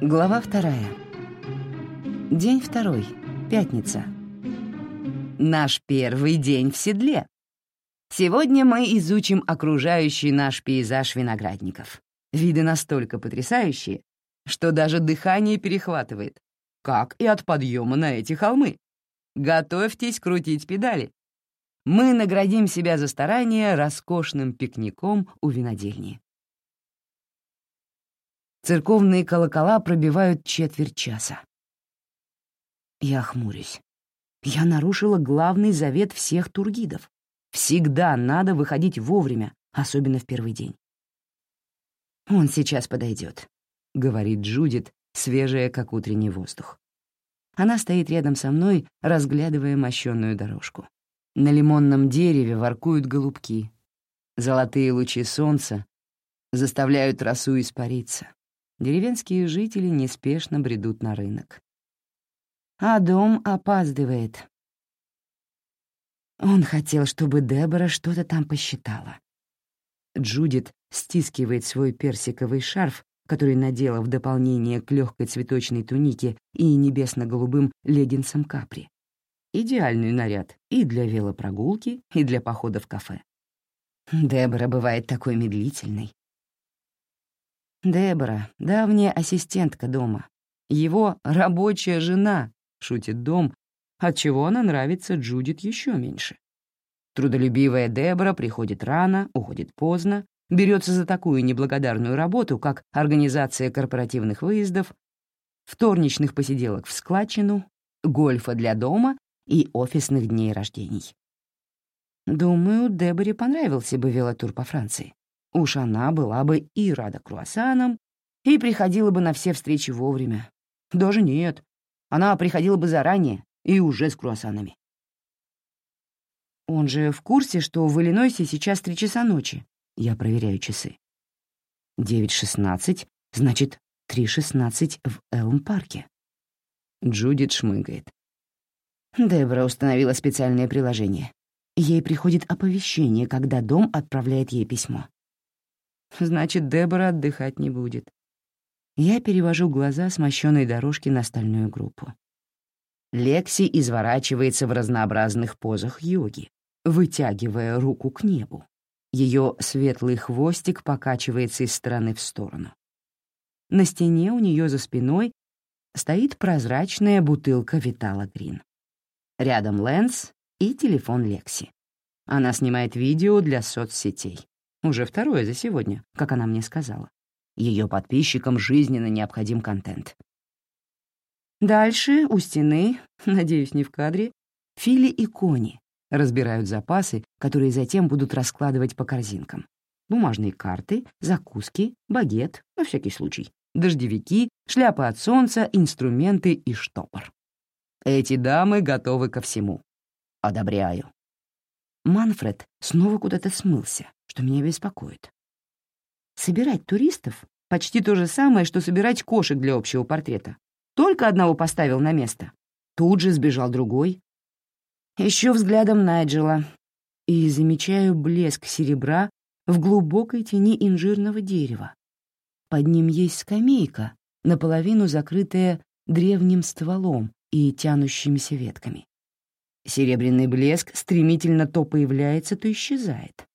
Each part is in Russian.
Глава вторая. День второй. Пятница. Наш первый день в седле. Сегодня мы изучим окружающий наш пейзаж виноградников. Виды настолько потрясающие, что даже дыхание перехватывает, как и от подъема на эти холмы. Готовьтесь крутить педали. Мы наградим себя за старание роскошным пикником у винодельни. Церковные колокола пробивают четверть часа. Я хмурюсь. Я нарушила главный завет всех тургидов. Всегда надо выходить вовремя, особенно в первый день. «Он сейчас подойдет», — говорит Джудит, свежая, как утренний воздух. Она стоит рядом со мной, разглядывая мощенную дорожку. На лимонном дереве воркуют голубки. Золотые лучи солнца заставляют росу испариться. Деревенские жители неспешно бредут на рынок. А дом опаздывает. Он хотел, чтобы Дебора что-то там посчитала. Джудит стискивает свой персиковый шарф, который надела в дополнение к легкой цветочной тунике и небесно-голубым леггинсам капри. Идеальный наряд и для велопрогулки, и для похода в кафе. Дебора бывает такой медлительной. Дебора — давняя ассистентка дома. Его рабочая жена, шутит дом, отчего она нравится Джудит еще меньше. Трудолюбивая Дебора приходит рано, уходит поздно, берется за такую неблагодарную работу, как организация корпоративных выездов, вторничных посиделок в складчину, гольфа для дома и офисных дней рождений. Думаю, Деборе понравился бы велотур по Франции. Уж она была бы и рада круассанам, и приходила бы на все встречи вовремя. Даже нет, она приходила бы заранее и уже с круассанами. Он же в курсе, что в Иллинойсе сейчас три часа ночи. Я проверяю часы. 9.16, значит, 3.16 в Элм-парке. Джудит шмыгает. Дебра установила специальное приложение. Ей приходит оповещение, когда дом отправляет ей письмо. Значит, Дебора отдыхать не будет. Я перевожу глаза с мощенной дорожки на стальную группу. Лекси изворачивается в разнообразных позах йоги, вытягивая руку к небу. Ее светлый хвостик покачивается из стороны в сторону. На стене у нее за спиной стоит прозрачная бутылка Витала Грин. Рядом Лэнс и телефон Лекси. Она снимает видео для соцсетей. Уже второе за сегодня, как она мне сказала. Ее подписчикам жизненно необходим контент. Дальше у стены, надеюсь, не в кадре, Фили и Кони разбирают запасы, которые затем будут раскладывать по корзинкам. Бумажные карты, закуски, багет, на всякий случай, дождевики, шляпы от солнца, инструменты и штопор. Эти дамы готовы ко всему. Одобряю. Манфред снова куда-то смылся, что меня беспокоит. Собирать туристов — почти то же самое, что собирать кошек для общего портрета. Только одного поставил на место. Тут же сбежал другой. Ищу взглядом Найджела и замечаю блеск серебра в глубокой тени инжирного дерева. Под ним есть скамейка, наполовину закрытая древним стволом и тянущимися ветками. Серебряный блеск стремительно то появляется, то исчезает.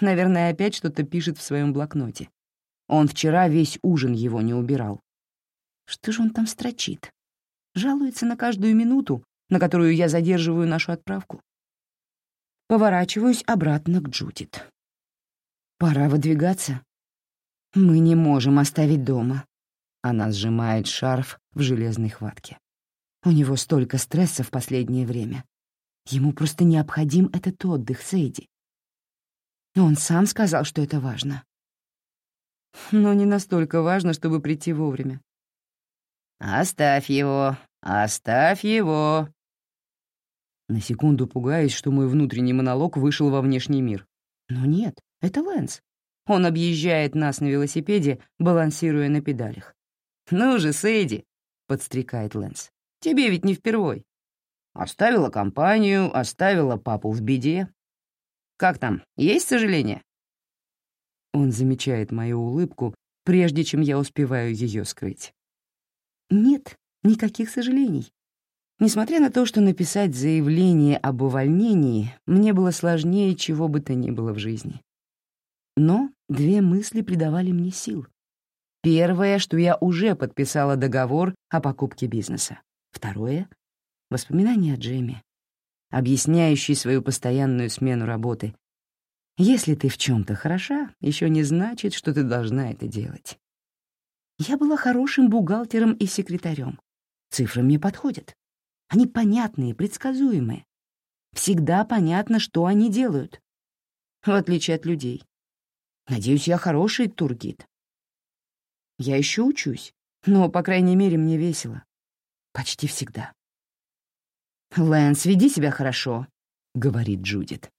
Наверное, опять что-то пишет в своем блокноте. Он вчера весь ужин его не убирал. Что же он там строчит? Жалуется на каждую минуту, на которую я задерживаю нашу отправку. Поворачиваюсь обратно к Джудит. Пора выдвигаться. Мы не можем оставить дома. Она сжимает шарф в железной хватке. У него столько стресса в последнее время. Ему просто необходим этот отдых, Сейди. Он сам сказал, что это важно. Но не настолько важно, чтобы прийти вовремя. «Оставь его, оставь его!» На секунду пугаюсь, что мой внутренний монолог вышел во внешний мир. Но нет, это Лэнс. Он объезжает нас на велосипеде, балансируя на педалях. «Ну же, Сэйди!» — подстрекает Лэнс. «Тебе ведь не впервой. Оставила компанию, оставила папу в беде. Как там, есть сожаление?» Он замечает мою улыбку, прежде чем я успеваю ее скрыть. Нет, никаких сожалений. Несмотря на то, что написать заявление об увольнении мне было сложнее чего бы то ни было в жизни. Но две мысли придавали мне сил. Первое, что я уже подписала договор о покупке бизнеса. Второе — воспоминания о Джеме, объясняющий свою постоянную смену работы. Если ты в чем то хороша, еще не значит, что ты должна это делать. Я была хорошим бухгалтером и секретарем. Цифры мне подходят. Они понятные, предсказуемые. Всегда понятно, что они делают. В отличие от людей. Надеюсь, я хороший тургид. Я еще учусь, но, по крайней мере, мне весело. Почти всегда. «Лэнс, веди себя хорошо», — говорит Джудит.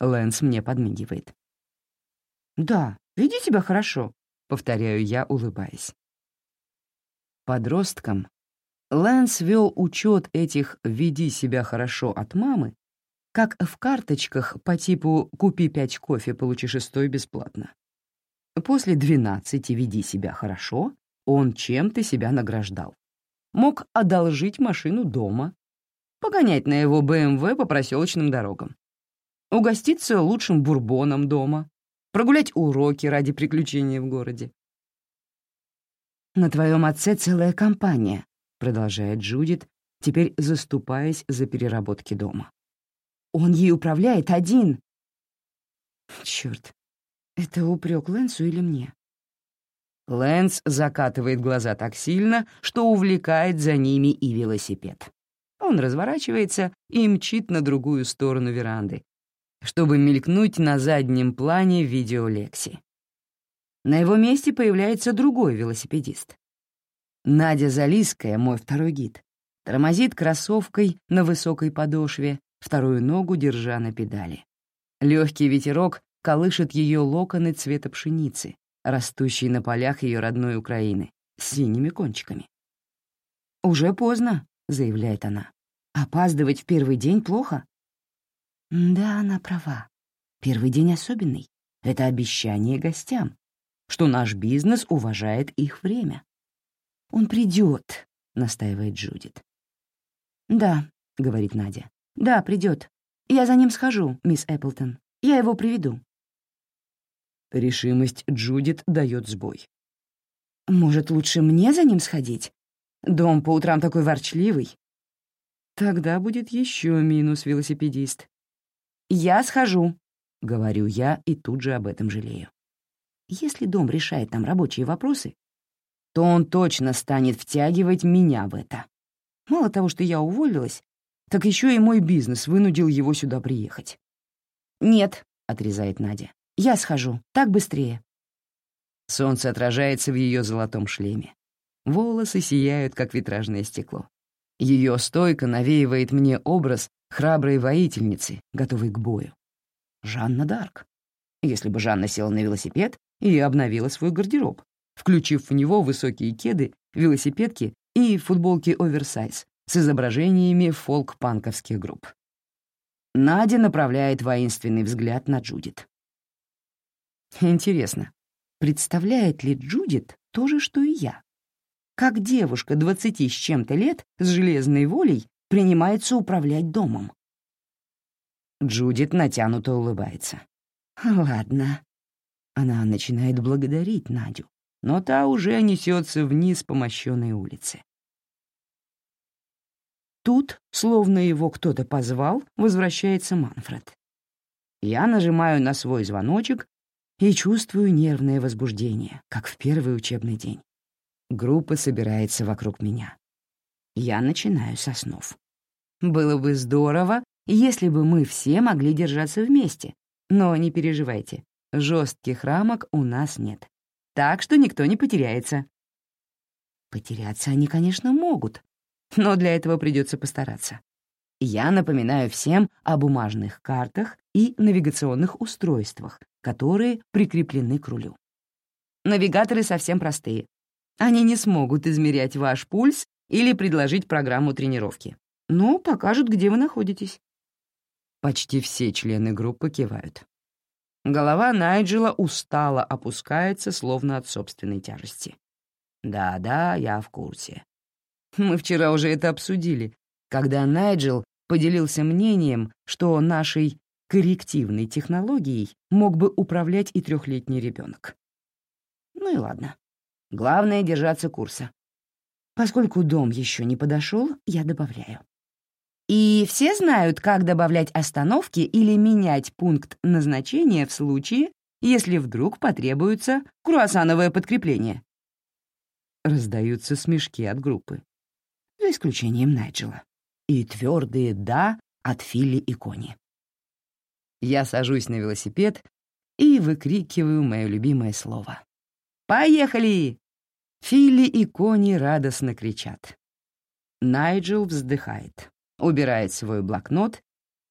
Лэнс мне подмигивает. «Да, веди себя хорошо», — повторяю я, улыбаясь. Подросткам Лэнс вел учет этих «веди себя хорошо» от мамы, как в карточках по типу «купи пять кофе, получи шестой бесплатно». После двенадцати «веди себя хорошо» он чем-то себя награждал. Мог одолжить машину дома, погонять на его БМВ по проселочным дорогам, угоститься лучшим бурбоном дома, прогулять уроки ради приключения в городе. На твоем отце целая компания, — продолжает Джудит, теперь заступаясь за переработки дома. «Он ей управляет один!» Черт, это упрек Лэнсу или мне? Лэнс закатывает глаза так сильно, что увлекает за ними и велосипед. Он разворачивается и мчит на другую сторону веранды, чтобы мелькнуть на заднем плане видео Лекси. На его месте появляется другой велосипедист. Надя Залиская, мой второй гид, тормозит кроссовкой на высокой подошве, вторую ногу держа на педали. Легкий ветерок колышет ее локоны цвета пшеницы, растущие на полях ее родной Украины, с синими кончиками. «Уже поздно», — заявляет она. «Опаздывать в первый день плохо». Да, она права. Первый день особенный. Это обещание гостям, что наш бизнес уважает их время. «Он придет», — настаивает Джудит. «Да», — говорит Надя. «Да, придет. Я за ним схожу, мисс Эпплтон. Я его приведу». Решимость Джудит дает сбой. «Может, лучше мне за ним сходить? Дом по утрам такой ворчливый». Тогда будет еще минус велосипедист. «Я схожу», — говорю я и тут же об этом жалею. Если дом решает там рабочие вопросы, то он точно станет втягивать меня в это. Мало того, что я уволилась, так еще и мой бизнес вынудил его сюда приехать. «Нет», — отрезает Надя, — «я схожу, так быстрее». Солнце отражается в ее золотом шлеме. Волосы сияют, как витражное стекло. Ее стойко навеивает мне образ храброй воительницы, готовой к бою. Жанна Дарк. Если бы Жанна села на велосипед и обновила свой гардероб, включив в него высокие кеды, велосипедки и футболки оверсайз с изображениями фолк-панковских групп. Надя направляет воинственный взгляд на Джудит. Интересно, представляет ли Джудит то же, что и я? Как девушка двадцати с чем-то лет с железной волей принимается управлять домом? Джудит натянуто улыбается. «Ладно». Она начинает благодарить Надю, но та уже несется вниз по мощенной улице. Тут, словно его кто-то позвал, возвращается Манфред. Я нажимаю на свой звоночек и чувствую нервное возбуждение, как в первый учебный день. Группа собирается вокруг меня. Я начинаю со снов. Было бы здорово, если бы мы все могли держаться вместе, но не переживайте, жестких рамок у нас нет так что никто не потеряется. Потеряться они, конечно, могут, но для этого придется постараться. Я напоминаю всем о бумажных картах и навигационных устройствах, которые прикреплены к рулю. Навигаторы совсем простые. Они не смогут измерять ваш пульс или предложить программу тренировки, но покажут, где вы находитесь. Почти все члены группы кивают. Голова Найджела устало опускается, словно от собственной тяжести. Да-да, я в курсе. Мы вчера уже это обсудили, когда Найджел поделился мнением, что нашей коррективной технологией мог бы управлять и трехлетний ребенок. Ну и ладно. Главное — держаться курса. Поскольку дом еще не подошел, я добавляю. И все знают, как добавлять остановки или менять пункт назначения в случае, если вдруг потребуется круассановое подкрепление. Раздаются смешки от группы, за исключением Найджела, и твердые «да» от Филли и Кони. Я сажусь на велосипед и выкрикиваю мое любимое слово. «Поехали!» Филли и Кони радостно кричат. Найджел вздыхает, убирает свой блокнот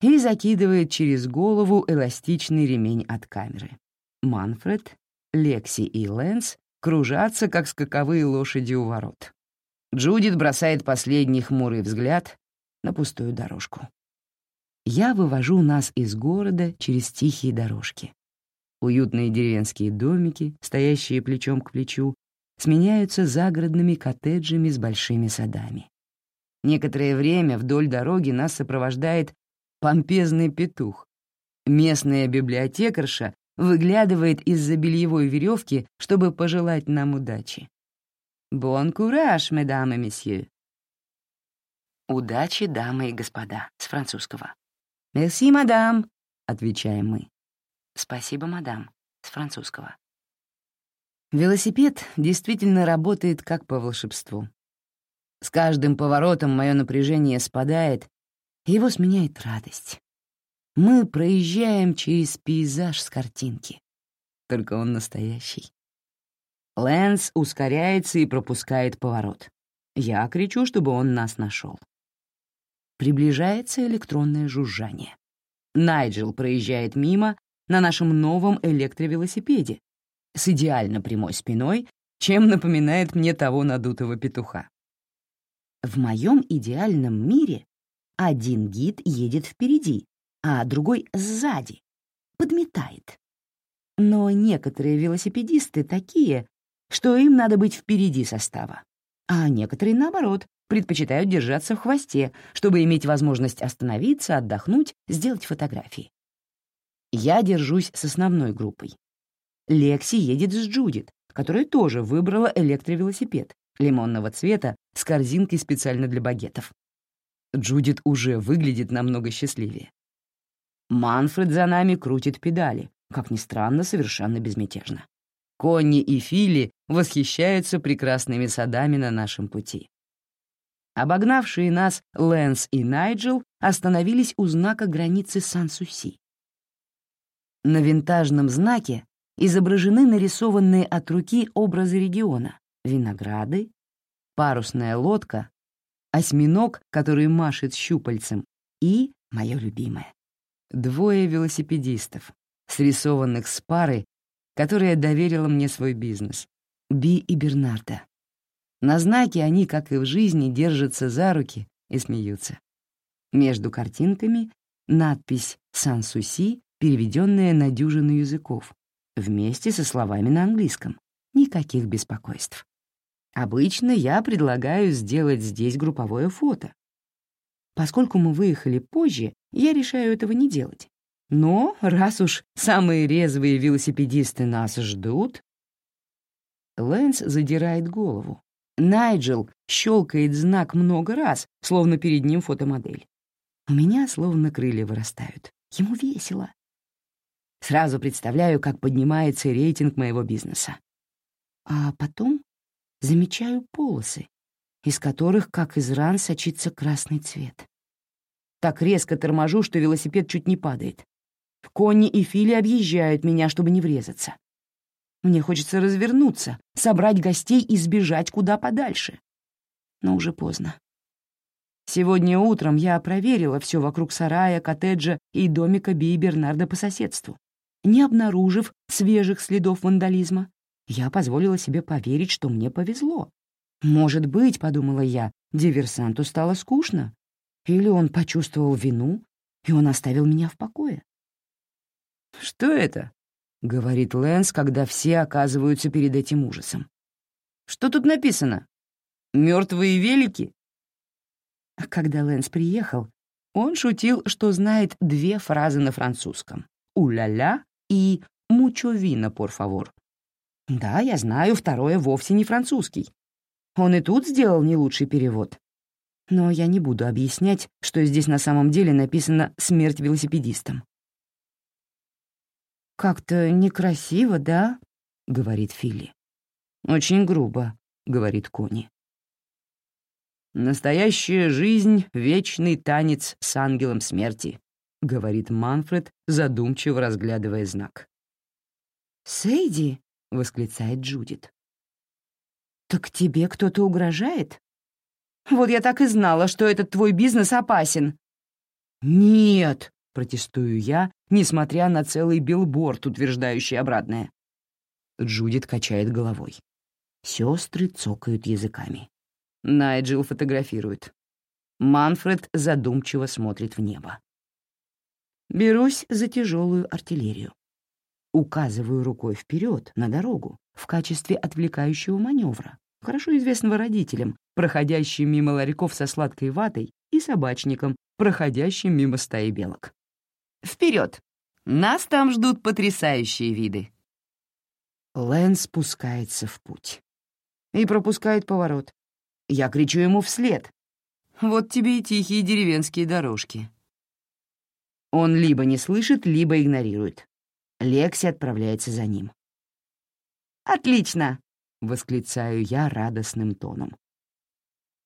и закидывает через голову эластичный ремень от камеры. Манфред, Лекси и Лэнс кружатся, как скаковые лошади у ворот. Джудит бросает последний хмурый взгляд на пустую дорожку. Я вывожу нас из города через тихие дорожки. Уютные деревенские домики, стоящие плечом к плечу, сменяются загородными коттеджами с большими садами. Некоторое время вдоль дороги нас сопровождает помпезный петух. Местная библиотекарша выглядывает из-за бельевой веревки, чтобы пожелать нам удачи. «Бон кураж, медам и месье!» «Удачи, дамы и господа» с французского. «Мерси, мадам», — отвечаем мы. «Спасибо, мадам» с французского. Велосипед действительно работает как по волшебству. С каждым поворотом мое напряжение спадает, его сменяет радость. Мы проезжаем через пейзаж с картинки. Только он настоящий. Лэнс ускоряется и пропускает поворот. Я кричу, чтобы он нас нашел. Приближается электронное жужжание. Найджел проезжает мимо на нашем новом электровелосипеде с идеально прямой спиной, чем напоминает мне того надутого петуха. В моем идеальном мире один гид едет впереди, а другой сзади, подметает. Но некоторые велосипедисты такие, что им надо быть впереди состава, а некоторые, наоборот, предпочитают держаться в хвосте, чтобы иметь возможность остановиться, отдохнуть, сделать фотографии. Я держусь с основной группой. Лекси едет с Джудит, которая тоже выбрала электровелосипед лимонного цвета с корзинкой специально для багетов. Джудит уже выглядит намного счастливее. Манфред за нами крутит педали, как ни странно, совершенно безмятежно. Конни и Филли восхищаются прекрасными садами на нашем пути. Обогнавшие нас Лэнс и Найджел остановились у знака границы Сан-Суси. На винтажном знаке изображены нарисованные от руки образы региона, винограды, парусная лодка, осьминог, который машет щупальцем, и, мое любимое, двое велосипедистов, срисованных с парой, которая доверила мне свой бизнес, Би и Бернарда. На знаке они, как и в жизни, держатся за руки и смеются. Между картинками надпись «Сан-Суси», переведенная на дюжину языков, вместе со словами на английском. Никаких беспокойств. Обычно я предлагаю сделать здесь групповое фото. Поскольку мы выехали позже, я решаю этого не делать. Но раз уж самые резвые велосипедисты нас ждут... Лэнс задирает голову. Найджел щелкает знак много раз, словно перед ним фотомодель. У меня словно крылья вырастают. Ему весело. Сразу представляю, как поднимается рейтинг моего бизнеса. А потом замечаю полосы, из которых, как из ран, сочится красный цвет. Так резко торможу, что велосипед чуть не падает. Конни и Фили объезжают меня, чтобы не врезаться. Мне хочется развернуться, собрать гостей и сбежать куда подальше. Но уже поздно. Сегодня утром я проверила все вокруг сарая, коттеджа и домика Би и Бернарда по соседству. Не обнаружив свежих следов вандализма, я позволила себе поверить, что мне повезло. Может быть, — подумала я, — диверсанту стало скучно. Или он почувствовал вину, и он оставил меня в покое. «Что это?» — говорит Лэнс, когда все оказываются перед этим ужасом. Что тут написано? Мертвые велики?» А когда Лэнс приехал, он шутил, что знает две фразы на французском «у-ля-ля» и «мучо вина, пор фавор». Да, я знаю, второе вовсе не французский. Он и тут сделал не лучший перевод. Но я не буду объяснять, что здесь на самом деле написано «смерть велосипедистам». «Как-то некрасиво, да?» — говорит Филли. «Очень грубо», — говорит Кони. «Настоящая жизнь — вечный танец с ангелом смерти», — говорит Манфред, задумчиво разглядывая знак. «Сейди!» — восклицает Джудит. «Так тебе кто-то угрожает?» «Вот я так и знала, что этот твой бизнес опасен». «Нет!» — протестую я, несмотря на целый билборд, утверждающий обратное. Джудит качает головой. Сестры цокают языками. Найджел фотографирует. Манфред задумчиво смотрит в небо. Берусь за тяжелую артиллерию. Указываю рукой вперед на дорогу в качестве отвлекающего маневра, хорошо известного родителям, проходящим мимо ларьков со сладкой ватой, и собачникам, проходящим мимо стаи белок. Вперед! Нас там ждут потрясающие виды. Лэн спускается в путь и пропускает поворот. Я кричу ему вслед. «Вот тебе и тихие деревенские дорожки». Он либо не слышит, либо игнорирует. Лекси отправляется за ним. «Отлично!» — восклицаю я радостным тоном.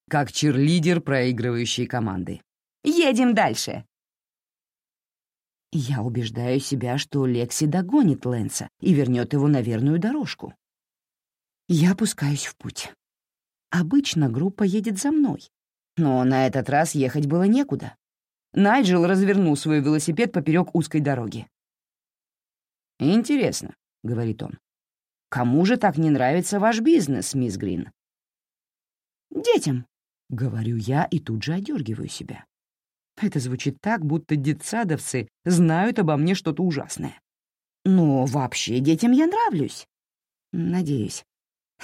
Как черлидер проигрывающей команды. «Едем дальше!» Я убеждаю себя, что Лекси догонит Лэнса и вернет его на верную дорожку. Я пускаюсь в путь. Обычно группа едет за мной, но на этот раз ехать было некуда. Найджел развернул свой велосипед поперек узкой дороги. «Интересно», — говорит он. «Кому же так не нравится ваш бизнес, мисс Грин?» «Детям», — говорю я и тут же одергиваю себя. Это звучит так, будто детсадовцы знают обо мне что-то ужасное. Но вообще детям я нравлюсь. Надеюсь.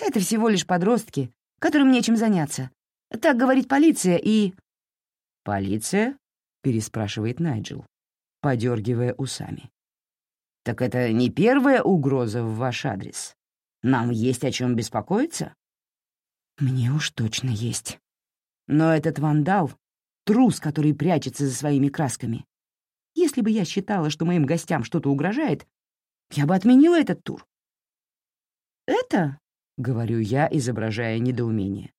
Это всего лишь подростки, которым нечем заняться. Так говорит полиция и...» «Полиция?» — переспрашивает Найджел, подергивая усами. «Так это не первая угроза в ваш адрес? Нам есть о чем беспокоиться?» «Мне уж точно есть. Но этот вандал — трус, который прячется за своими красками. Если бы я считала, что моим гостям что-то угрожает, я бы отменила этот тур». «Это — говорю я, изображая недоумение.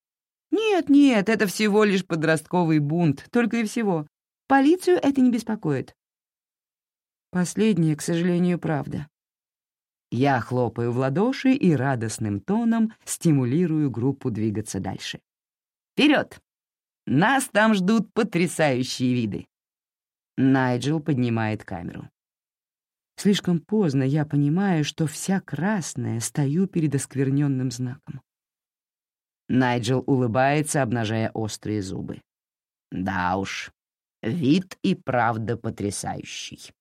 «Нет, нет, это всего лишь подростковый бунт, только и всего. Полицию это не беспокоит». Последнее, к сожалению, правда. Я хлопаю в ладоши и радостным тоном стимулирую группу двигаться дальше. Вперед! Нас там ждут потрясающие виды. Найджел поднимает камеру. Слишком поздно я понимаю, что вся красная стою перед оскверненным знаком. Найджел улыбается, обнажая острые зубы. Да уж, вид и правда потрясающий.